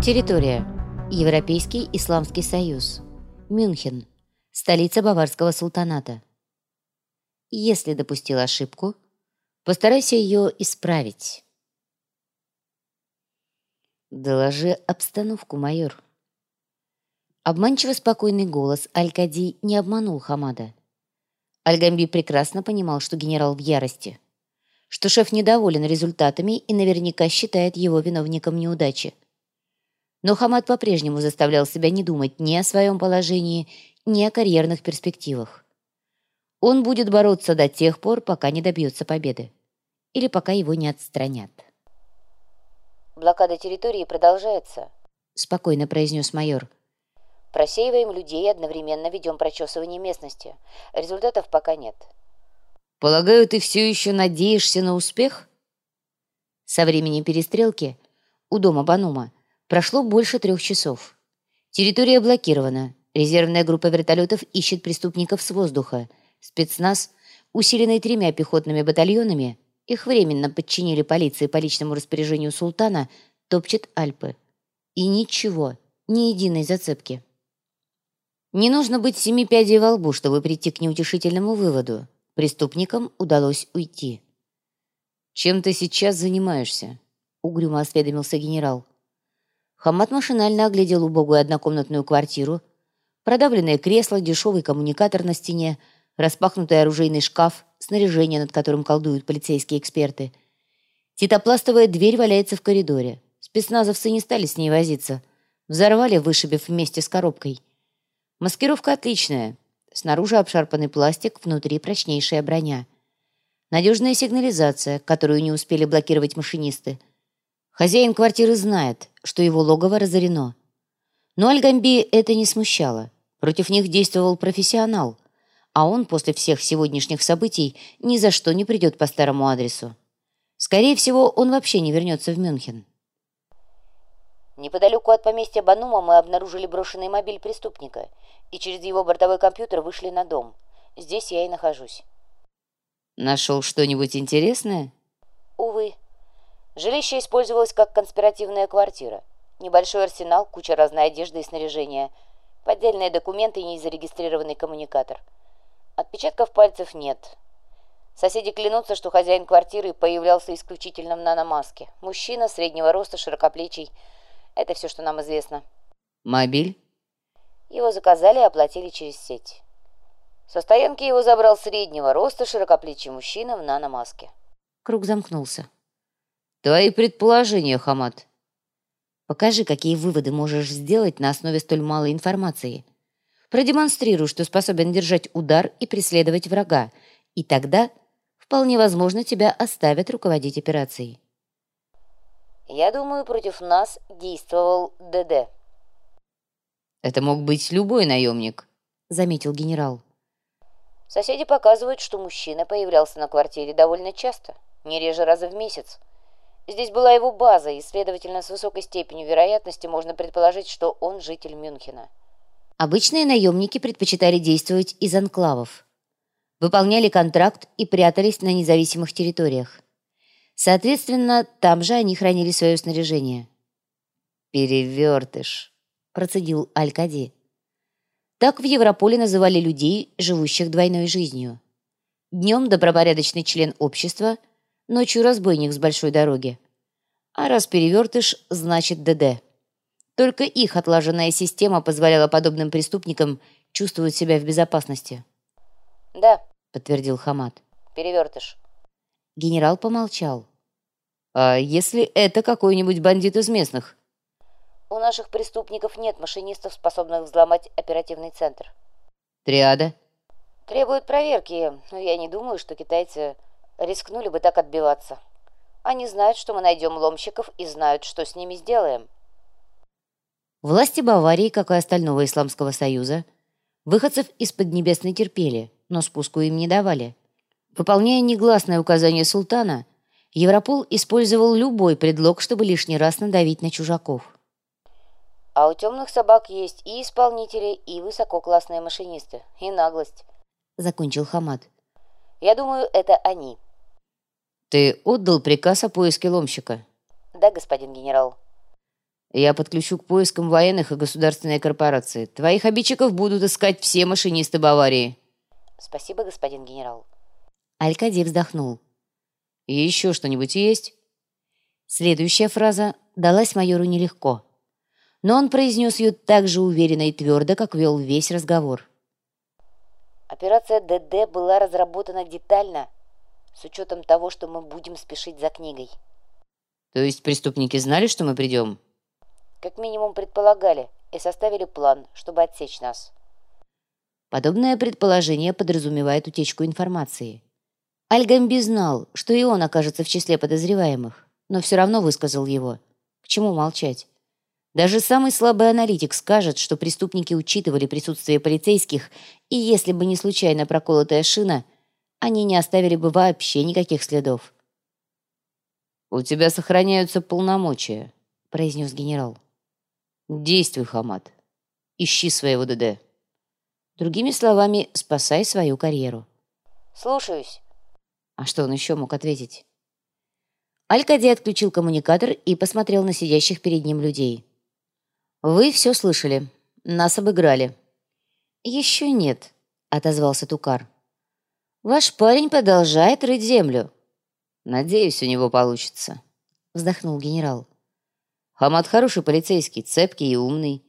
Территория. Европейский Исламский Союз. Мюнхен. Столица Баварского султаната. Если допустил ошибку, постарайся ее исправить. «Доложи обстановку, майор». Обманчиво спокойный голос Аль-Кади не обманул Хамада. Аль-Гамби прекрасно понимал, что генерал в ярости, что шеф недоволен результатами и наверняка считает его виновником неудачи. Но Хамад по-прежнему заставлял себя не думать ни о своем положении, ни о карьерных перспективах. Он будет бороться до тех пор, пока не добьется победы. Или пока его не отстранят. «Блокада территории продолжается», — спокойно произнес майор. «Просеиваем людей и одновременно ведем прочесывание местности. Результатов пока нет». «Полагаю, ты все еще надеешься на успех?» Со времени перестрелки у дома Банума Прошло больше трех часов. Территория блокирована. Резервная группа вертолетов ищет преступников с воздуха. Спецназ, усиленный тремя пехотными батальонами, их временно подчинили полиции по личному распоряжению султана, топчет Альпы. И ничего, ни единой зацепки. Не нужно быть семи пядей во лбу, чтобы прийти к неутешительному выводу. Преступникам удалось уйти. «Чем ты сейчас занимаешься?» — угрюмо осведомился генерал. Хамат машинально оглядел убогую однокомнатную квартиру, продавленное кресло, дешевый коммуникатор на стене, распахнутый оружейный шкаф, снаряжение, над которым колдуют полицейские эксперты. Титопластовая дверь валяется в коридоре. Спецназовцы не стали с ней возиться. Взорвали, вышибив вместе с коробкой. Маскировка отличная. Снаружи обшарпанный пластик, внутри прочнейшая броня. Надежная сигнализация, которую не успели блокировать машинисты. Хозяин квартиры знает, что его логово разорено. Но Альгамби это не смущало. Против них действовал профессионал, а он после всех сегодняшних событий ни за что не придет по старому адресу. Скорее всего, он вообще не вернется в Мюнхен. Неподалеку от поместья Банума мы обнаружили брошенный мобиль преступника и через его бортовой компьютер вышли на дом. Здесь я и нахожусь. Нашел что-нибудь интересное? Увы. Жилище использовалось как конспиративная квартира. Небольшой арсенал, куча разной одежды и снаряжения, поддельные документы и незарегистрированный коммуникатор. Отпечатков пальцев нет. Соседи клянутся, что хозяин квартиры появлялся исключительно в наномаске. Мужчина, среднего роста, широкоплечий. Это все, что нам известно. Мобиль? Его заказали и оплатили через сеть. Со стоянки его забрал среднего роста, широкоплечий мужчина в наномаске. Круг замкнулся. Твои предположения, Хамат. Покажи, какие выводы можешь сделать на основе столь малой информации. Продемонстрируй, что способен держать удар и преследовать врага, и тогда вполне возможно тебя оставят руководить операцией. Я думаю, против нас действовал ДД. Это мог быть любой наемник, заметил генерал. Соседи показывают, что мужчина появлялся на квартире довольно часто, не реже раза в месяц. Здесь была его база, и, следовательно, с высокой степенью вероятности можно предположить, что он житель Мюнхена. Обычные наемники предпочитали действовать из анклавов. Выполняли контракт и прятались на независимых территориях. Соответственно, там же они хранили свое снаряжение. «Перевертыш», — процедил Алькади. Так в Европоле называли людей, живущих двойной жизнью. Днем добропорядочный член общества — Ночью разбойник с большой дороги. А раз перевертыш, значит ДД. Только их отлаженная система позволяла подобным преступникам чувствовать себя в безопасности. «Да», — подтвердил Хамад. «Перевертыш». Генерал помолчал. «А если это какой-нибудь бандит из местных?» «У наших преступников нет машинистов, способных взломать оперативный центр». «Триада?» «Требуют проверки, но я не думаю, что китайцы рискнули бы так отбиваться. Они знают, что мы найдем ломщиков и знают, что с ними сделаем. Власти Баварии, как и остального Исламского Союза, выходцев из Поднебесной терпели, но спуску им не давали. Выполняя негласное указание султана, Европол использовал любой предлог, чтобы лишний раз надавить на чужаков. А у темных собак есть и исполнители, и высококлассные машинисты, и наглость. Закончил Хамад. Я думаю, это они. «Ты отдал приказ о поиске ломщика?» «Да, господин генерал». Я подключу к поискам военных и государственной корпорации. Твоих обидчиков будут искать все машинисты Баварии». «Спасибо, господин генерал». Алькади вздохнул. «И еще что-нибудь есть?» Следующая фраза далась майору нелегко, но он произнес ее так же уверенно и твердо, как вел весь разговор. «Операция ДД была разработана детально, с учетом того, что мы будем спешить за книгой». «То есть преступники знали, что мы придем?» Как минимум предполагали и составили план, чтобы отсечь нас. Подобное предположение подразумевает утечку информации. Альгамби знал, что и он окажется в числе подозреваемых, но все равно высказал его. К чему молчать? Даже самый слабый аналитик скажет, что преступники учитывали присутствие полицейских, и если бы не случайно проколотая шина, они не оставили бы вообще никаких следов. «У тебя сохраняются полномочия», — произнес генерал. Действуй, Хамад. Ищи своего ДД. Другими словами, спасай свою карьеру. Слушаюсь. А что он еще мог ответить? Алькади отключил коммуникатор и посмотрел на сидящих перед ним людей. «Вы все слышали. Нас обыграли». «Еще нет», — отозвался Тукар. «Ваш парень продолжает рыть землю». «Надеюсь, у него получится», — вздохнул генерал. Хамад хороший полицейский, цепкий и умный.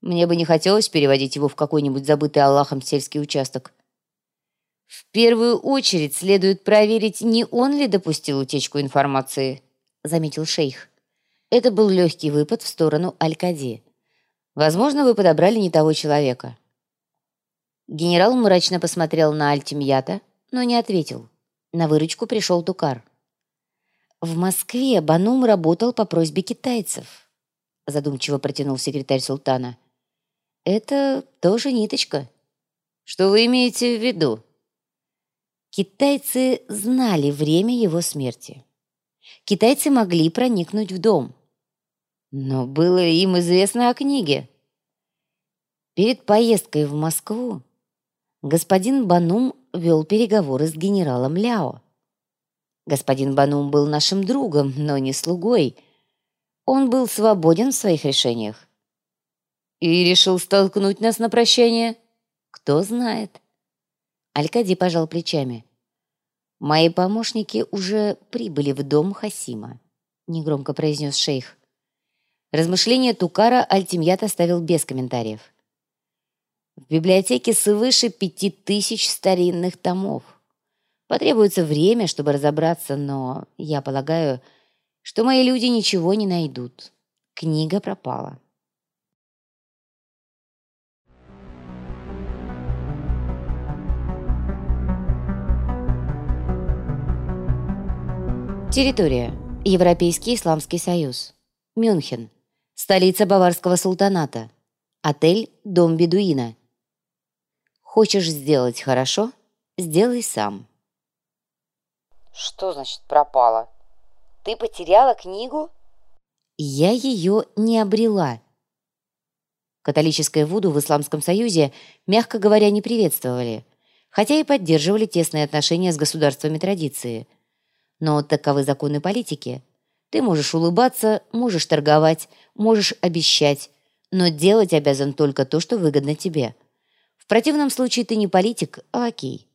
Мне бы не хотелось переводить его в какой-нибудь забытый Аллахом сельский участок. В первую очередь следует проверить, не он ли допустил утечку информации, заметил шейх. Это был легкий выпад в сторону Аль-Кади. Возможно, вы подобрали не того человека. Генерал мрачно посмотрел на Альтимьята, но не ответил. На выручку пришел Тукар. В Москве Банум работал по просьбе китайцев, задумчиво протянул секретарь султана. Это тоже ниточка. Что вы имеете в виду? Китайцы знали время его смерти. Китайцы могли проникнуть в дом. Но было им известно о книге. Перед поездкой в Москву господин Банум вел переговоры с генералом Ляо. Господин Банум был нашим другом, но не слугой. Он был свободен в своих решениях. И решил столкнуть нас на прощание? Кто знает. Алькади пожал плечами. «Мои помощники уже прибыли в дом Хасима», — негромко произнес шейх. Размышления Тукара Альтимьят оставил без комментариев. В библиотеке свыше пяти тысяч старинных томов. Потребуется время, чтобы разобраться, но я полагаю, что мои люди ничего не найдут. Книга пропала. Территория. Европейский Исламский Союз. Мюнхен. Столица Баварского султаната. Отель «Дом Бедуина». Хочешь сделать хорошо? Сделай сам. Что значит пропала? Ты потеряла книгу? Я ее не обрела. Католическое Вуду в Исламском Союзе, мягко говоря, не приветствовали, хотя и поддерживали тесные отношения с государствами традиции. Но таковы законы политики. Ты можешь улыбаться, можешь торговать, можешь обещать, но делать обязан только то, что выгодно тебе. Противном случае ты не политик, а лакей.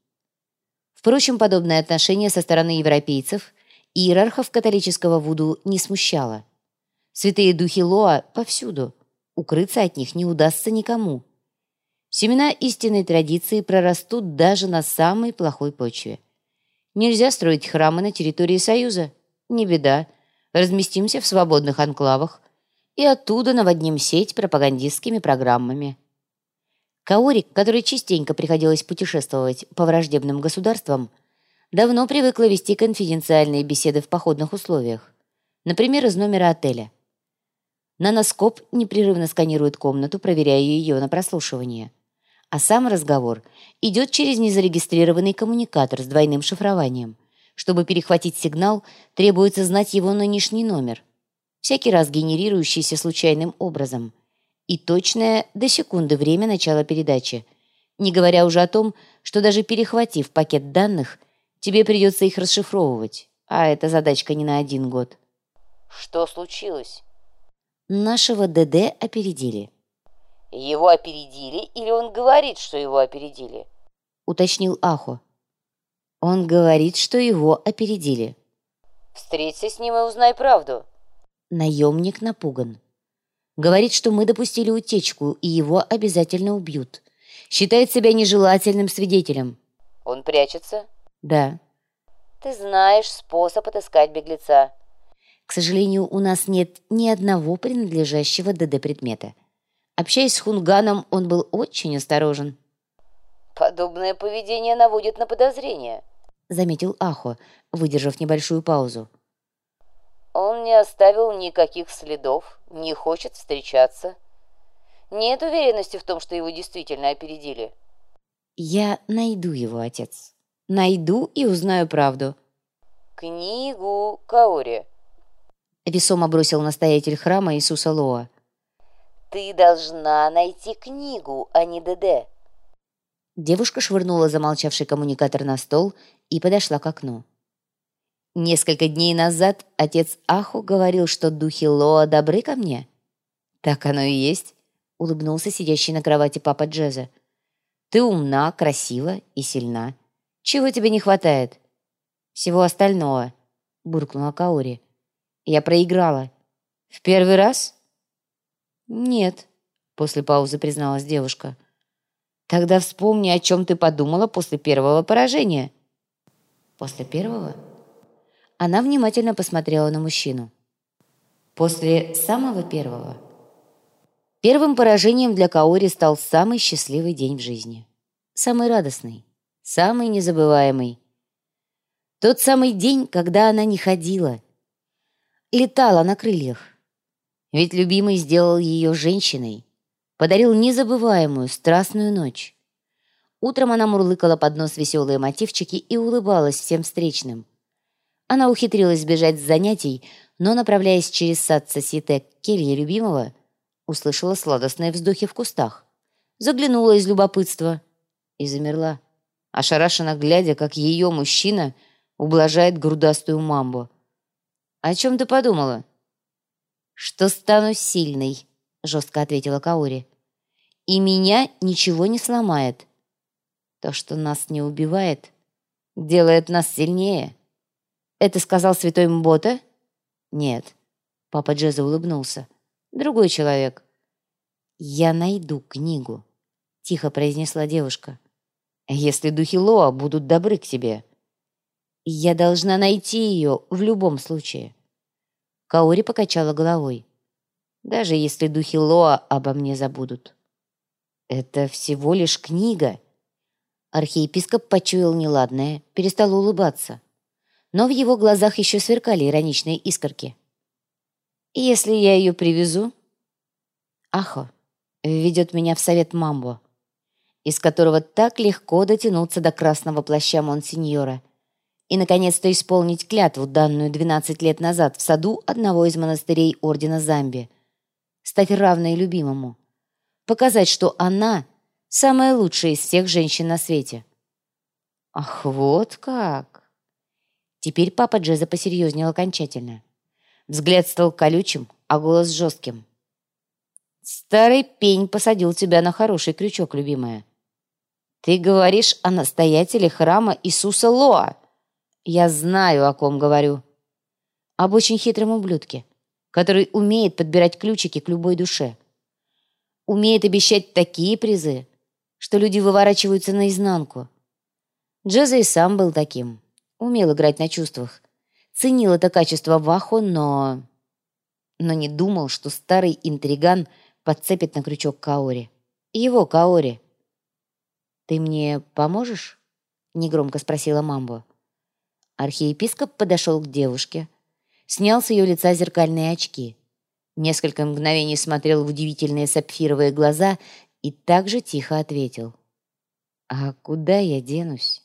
Впрочем, подобное отношение со стороны европейцев иерархов католического Вуду не смущало. Святые духи Лоа повсюду. Укрыться от них не удастся никому. Семена истинной традиции прорастут даже на самой плохой почве. Нельзя строить храмы на территории Союза. Не беда. Разместимся в свободных анклавах и оттуда наводним сеть пропагандистскими программами. Каори, которой частенько приходилось путешествовать по враждебным государствам, давно привыкла вести конфиденциальные беседы в походных условиях, например, из номера отеля. Наноскоп непрерывно сканирует комнату, проверяя ее на прослушивание. А сам разговор идет через незарегистрированный коммуникатор с двойным шифрованием. Чтобы перехватить сигнал, требуется знать его нынешний номер, всякий раз генерирующийся случайным образом – и точное до секунды время начала передачи, не говоря уже о том, что даже перехватив пакет данных, тебе придется их расшифровывать, а это задачка не на один год. Что случилось? Нашего ДД опередили. Его опередили или он говорит, что его опередили? Уточнил Ахо. Он говорит, что его опередили. Встреться с ним и узнай правду. Наемник напуган. Говорит, что мы допустили утечку, и его обязательно убьют. Считает себя нежелательным свидетелем. Он прячется? Да. Ты знаешь способ отыскать беглеца. К сожалению, у нас нет ни одного принадлежащего ДД предмета. Общаясь с Хунганом, он был очень осторожен. Подобное поведение наводит на подозрение, заметил Ахо, выдержав небольшую паузу. Он не оставил никаких следов, не хочет встречаться. Нет уверенности в том, что его действительно опередили. Я найду его, отец. Найду и узнаю правду. Книгу Каори. Весомо бросил настоятель храма Иисуса Лоа. Ты должна найти книгу, а не ДД. Девушка швырнула замолчавший коммуникатор на стол и подошла к окну. Несколько дней назад отец Аху говорил, что духи Лоа добры ко мне. Так оно и есть, улыбнулся сидящий на кровати папа Джеза. Ты умна, красива и сильна. Чего тебе не хватает? Всего остального, буркнула Каори. Я проиграла. В первый раз? Нет, после паузы призналась девушка. Тогда вспомни, о чем ты подумала после первого поражения. После первого? Она внимательно посмотрела на мужчину. После самого первого. Первым поражением для Каори стал самый счастливый день в жизни. Самый радостный, самый незабываемый. Тот самый день, когда она не ходила, летала на крыльях. Ведь любимый сделал ее женщиной, подарил незабываемую страстную ночь. Утром она мурлыкала под нос веселые мотивчики и улыбалась всем встречным. Она ухитрилась сбежать с занятий, но, направляясь через сад Сосите к келье любимого, услышала сладостные вздохи в кустах. Заглянула из любопытства и замерла, ошарашенно глядя, как ее мужчина ублажает грудастую мамбу. «О чем ты подумала?» «Что стану сильной», — жестко ответила Каори. «И меня ничего не сломает. То, что нас не убивает, делает нас сильнее». «Это сказал святой Мбота?» «Нет». Папа Джеза улыбнулся. «Другой человек». «Я найду книгу», — тихо произнесла девушка. «Если духи Лоа будут добры к тебе». «Я должна найти ее в любом случае». Каори покачала головой. «Даже если духи Лоа обо мне забудут». «Это всего лишь книга». Архиепископ почуял неладное, перестал улыбаться. Но в его глазах еще сверкали ироничные искорки. «Если я ее привезу...» Ахо введет меня в совет Мамбо, из которого так легко дотянуться до красного плаща Монсеньора — и, наконец-то, исполнить клятву, данную 12 лет назад в саду одного из монастырей Ордена Замби. Стать равной любимому. Показать, что она самая лучшая из всех женщин на свете. Ах, вот как! Теперь папа Джеза посерьезнел окончательно. Взгляд стал колючим, а голос жестким. «Старый пень посадил тебя на хороший крючок, любимая. Ты говоришь о настоятеле храма Иисуса Лоа, я знаю, о ком говорю. Об очень хитром ублюдке, который умеет подбирать ключики к любой душе. Умеет обещать такие призы, что люди выворачиваются наизнанку. Джеза и сам был таким. Умел играть на чувствах. Ценил это качество Вахо, но... Но не думал, что старый интриган подцепит на крючок Каори. Его Каори. «Ты мне поможешь?» — негромко спросила Мамбо. Архиепископ подошел к девушке, снял с ее лица зеркальные очки, несколько мгновений смотрел в удивительные сапфировые глаза и также тихо ответил. «А куда я денусь?»